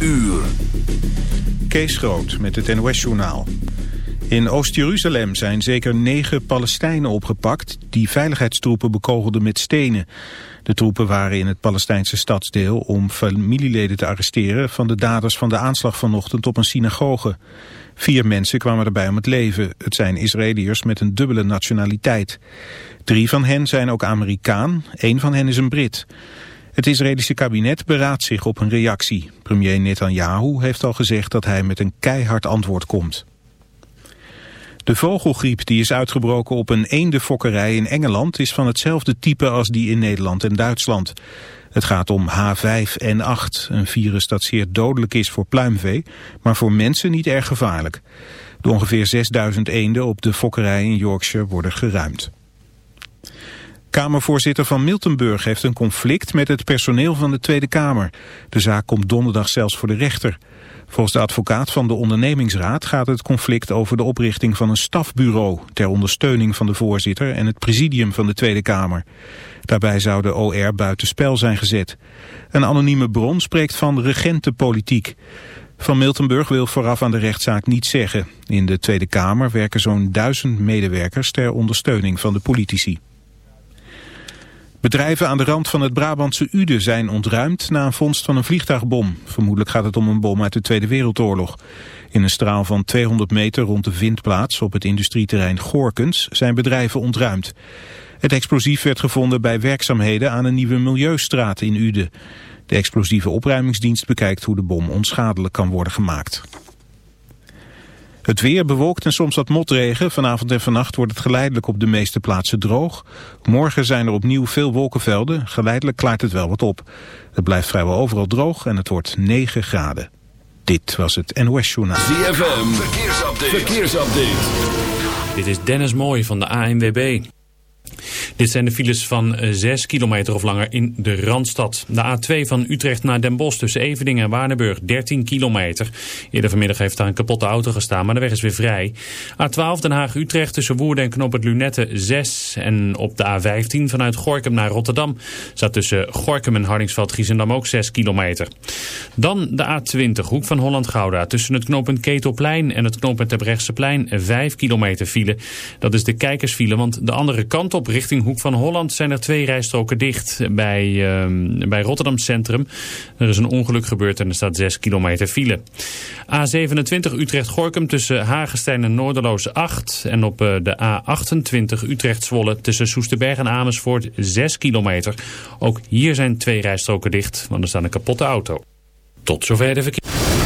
uur. Kees Groot met het NOS-journaal. In Oost-Jeruzalem zijn zeker negen Palestijnen opgepakt... die veiligheidstroepen bekogelden met stenen. De troepen waren in het Palestijnse stadsdeel... om familieleden te arresteren van de daders van de aanslag vanochtend op een synagoge. Vier mensen kwamen erbij om het leven. Het zijn Israëliërs met een dubbele nationaliteit. Drie van hen zijn ook Amerikaan, één van hen is een Brit... Het Israëlische kabinet beraadt zich op een reactie. Premier Netanyahu heeft al gezegd dat hij met een keihard antwoord komt. De vogelgriep die is uitgebroken op een eendenfokkerij in Engeland is van hetzelfde type als die in Nederland en Duitsland. Het gaat om H5N8, een virus dat zeer dodelijk is voor pluimvee, maar voor mensen niet erg gevaarlijk. De ongeveer 6000 eenden op de fokkerij in Yorkshire worden geruimd. Kamervoorzitter van Miltenburg heeft een conflict met het personeel van de Tweede Kamer. De zaak komt donderdag zelfs voor de rechter. Volgens de advocaat van de ondernemingsraad gaat het conflict over de oprichting van een stafbureau ter ondersteuning van de voorzitter en het presidium van de Tweede Kamer. Daarbij zou de OR buitenspel zijn gezet. Een anonieme bron spreekt van regentenpolitiek. Van Miltenburg wil vooraf aan de rechtszaak niets zeggen. In de Tweede Kamer werken zo'n duizend medewerkers ter ondersteuning van de politici. Bedrijven aan de rand van het Brabantse Ude zijn ontruimd na een vondst van een vliegtuigbom. Vermoedelijk gaat het om een bom uit de Tweede Wereldoorlog. In een straal van 200 meter rond de vindplaats op het industrieterrein Gorkens zijn bedrijven ontruimd. Het explosief werd gevonden bij werkzaamheden aan een nieuwe milieustraat in Ude. De explosieve opruimingsdienst bekijkt hoe de bom onschadelijk kan worden gemaakt. Het weer bewolkt en soms wat motregen. Vanavond en vannacht wordt het geleidelijk op de meeste plaatsen droog. Morgen zijn er opnieuw veel wolkenvelden. Geleidelijk klaart het wel wat op. Het blijft vrijwel overal droog en het wordt 9 graden. Dit was het NOS Journaal. ZFM, verkeersupdate. verkeersupdate. Dit is Dennis Mooij van de ANWB. Dit zijn de files van 6 eh, kilometer of langer in de Randstad. De A2 van Utrecht naar Den Bosch tussen Eveningen en Waardenburg 13 kilometer. Eerder vanmiddag heeft daar een kapotte auto gestaan, maar de weg is weer vrij. A12 Den Haag-Utrecht tussen Woerden en Knoop Lunette 6. En op de A15 vanuit Gorkum naar Rotterdam staat tussen Gorkum en Hardingsveld-Giezendam ook 6 kilometer. Dan de A20 Hoek van Holland-Gouda tussen het knooppunt Ketelplein en het knooppunt Terbrechtseplein 5 kilometer file. Dat is de kijkersfile, want de andere kant op richting Hoek van Holland zijn er twee rijstroken dicht bij, uh, bij Rotterdam Centrum. Er is een ongeluk gebeurd en er staat 6 kilometer file. A27 Utrecht-Gorkum tussen Hagestein en Noorderloos 8. En op uh, de A28 Utrecht-Zwolle tussen Soesterberg en Amersfoort 6 kilometer. Ook hier zijn twee rijstroken dicht, want er staat een kapotte auto. Tot zover de verkeer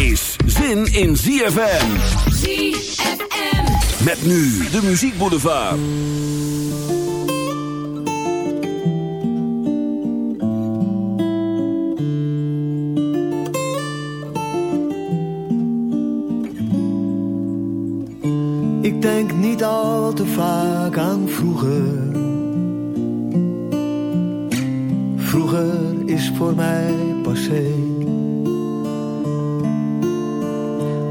is zin in ZFM. ZFM. Met nu de Muziek Boulevard. Ik denk niet al te vaak aan vroeger. Vroeger is voor mij passé.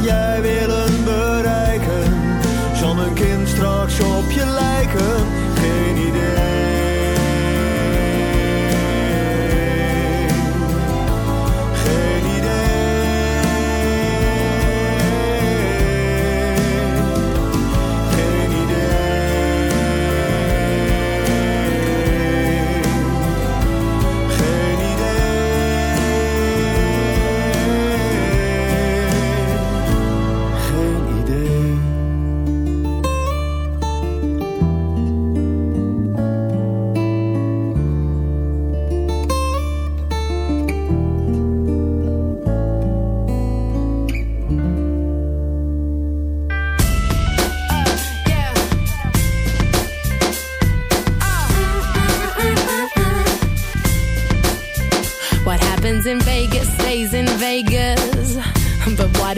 Jij willen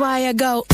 Why I go.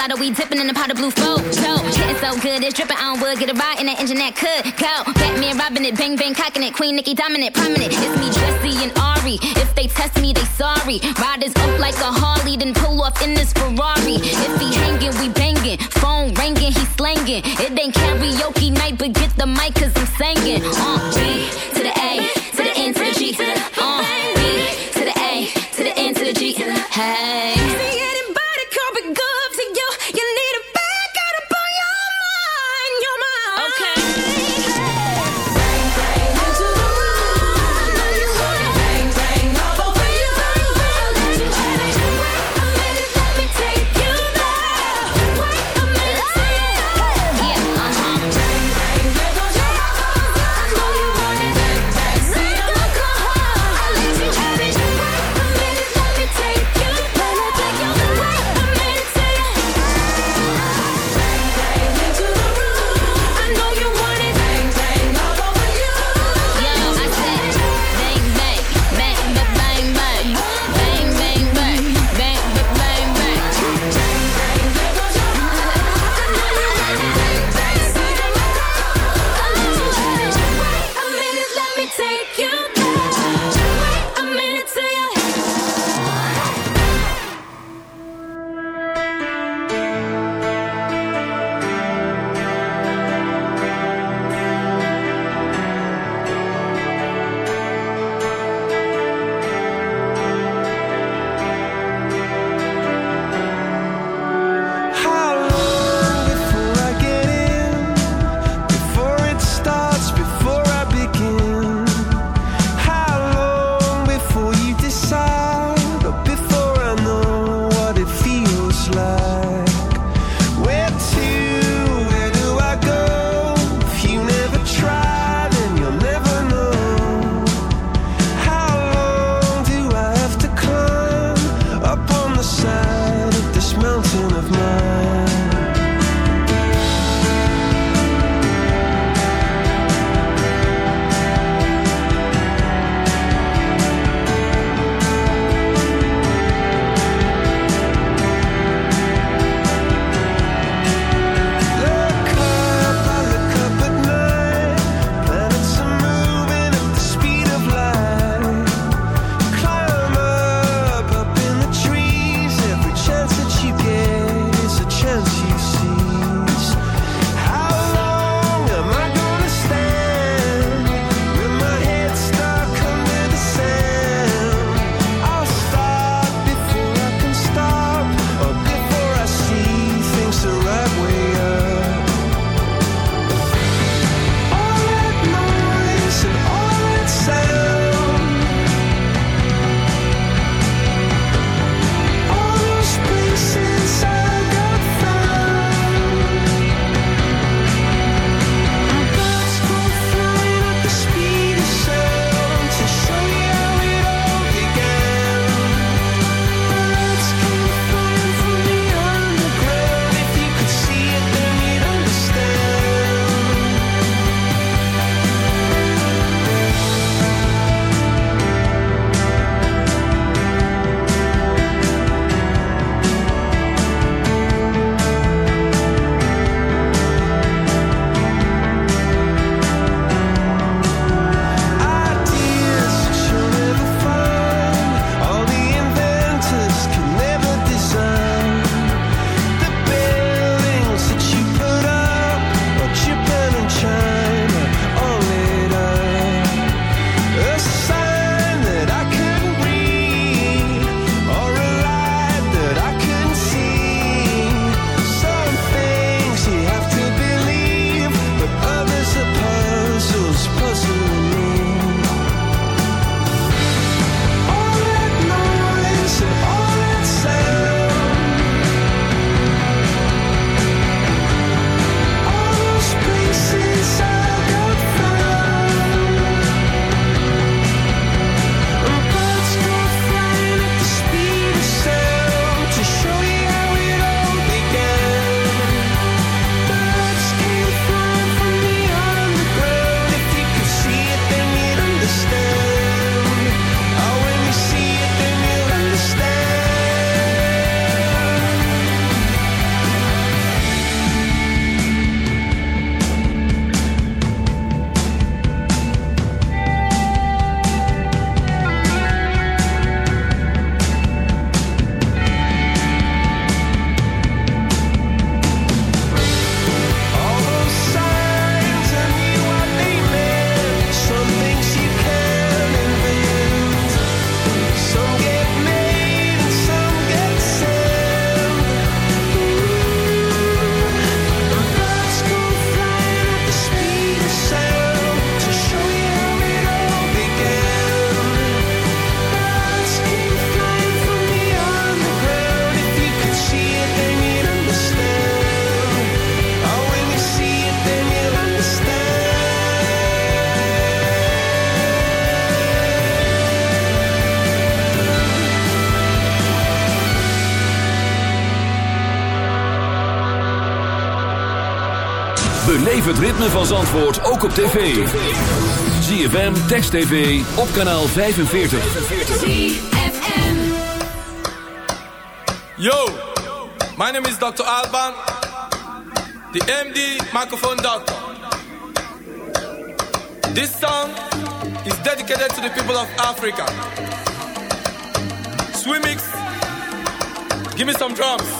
The lotto. We dipping in the pot of blue flow. So, getting so good. It's dripping on wood. Get a ride in that engine that could go. Batman robbing it. Bang, bang, cocking it. Queen Nicki dominant. Prominent. It's me, Jesse and Ari. If they test me, they sorry. Riders up like a Harley. Then pull off in this Ferrari. If he hanging, we banging. Phone ringing. He slanging. It ain't karaoke night, but get the mic cause I'm singing. Uh, B to the A, to the N to the G. Uh, B to the A, to the N to the G. Hey. Ritme van Zandvoort ook op tv. ZFM, Text TV, op kanaal 45. Yo, my name is Dr. Alban, the MD microphone doctor. This song is dedicated to the people of Africa. Swimmix, give me some drums.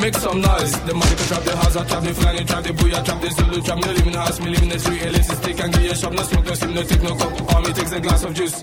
Make some noise. The money can trap the house, I trap the flying, trap the booyah, trap the Zulu, trap in the house, me live in the street, elitist stick and give you a shop, no smoke, no steam, no take no cup. All me takes a glass of juice.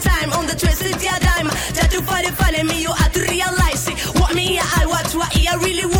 time on the twisted yeah, dime. That you find it funny, me, you have to realize it. What me, I watch, what I really want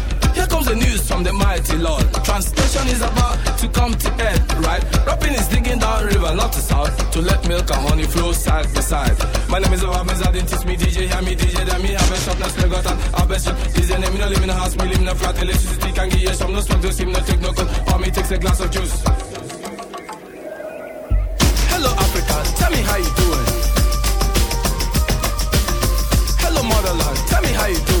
Comes the news from the mighty Lord. Translation is about to come to end, right? Rapping is digging down river, not to south, to let milk and honey flow side by side. My name is Obama, I didn't teach me DJ, hear me DJ, then me have a shop, now slug out and have a shop. DJ name, me no live in a house, me live in a flat, electricity can give you some, no smoke, no steam, no take no cold, or me takes a glass of juice. Hello Africa, tell me how you doing. Hello motherland, tell me how you doing.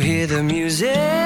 you hear the music.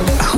Oh.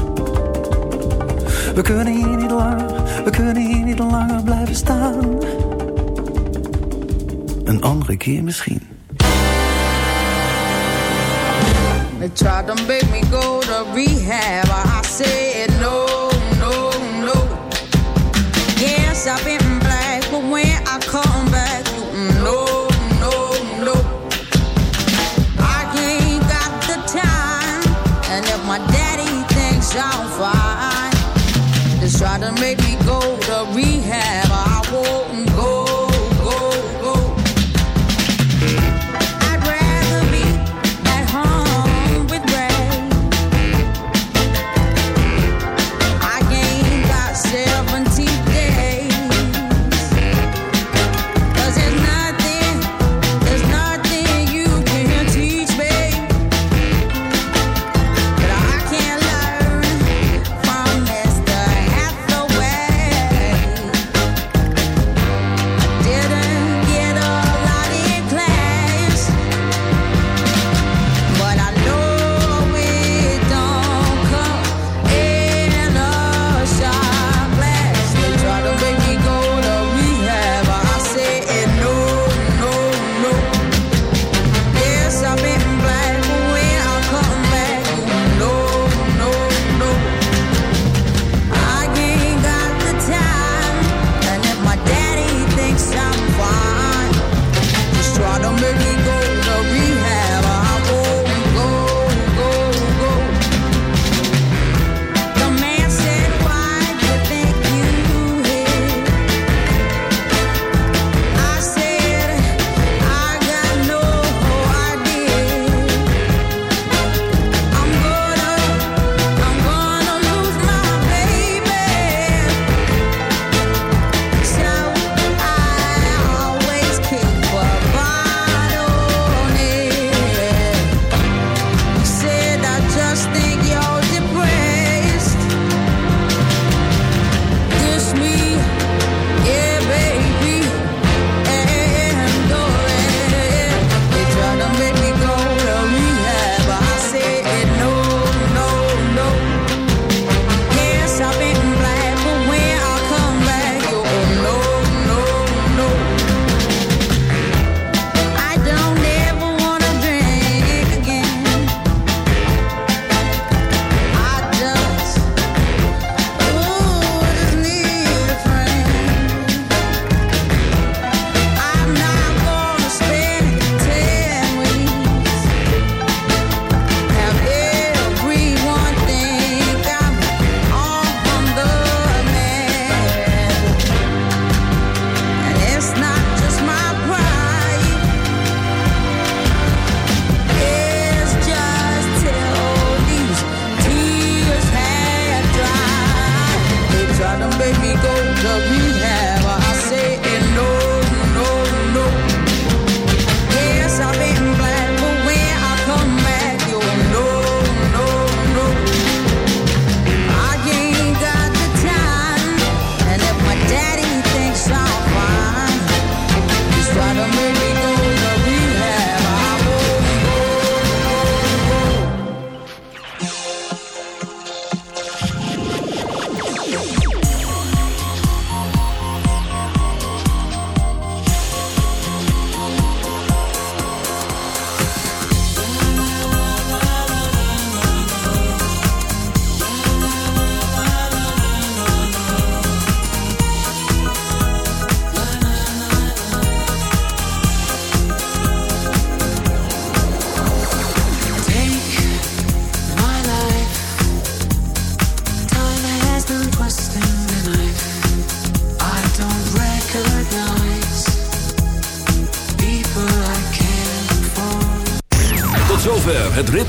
We kunnen hier niet langer, we kunnen hier niet langer blijven staan. Een andere keer misschien. They tried to make me go to rehab. I said no, no, no. Yes, I've been try to make me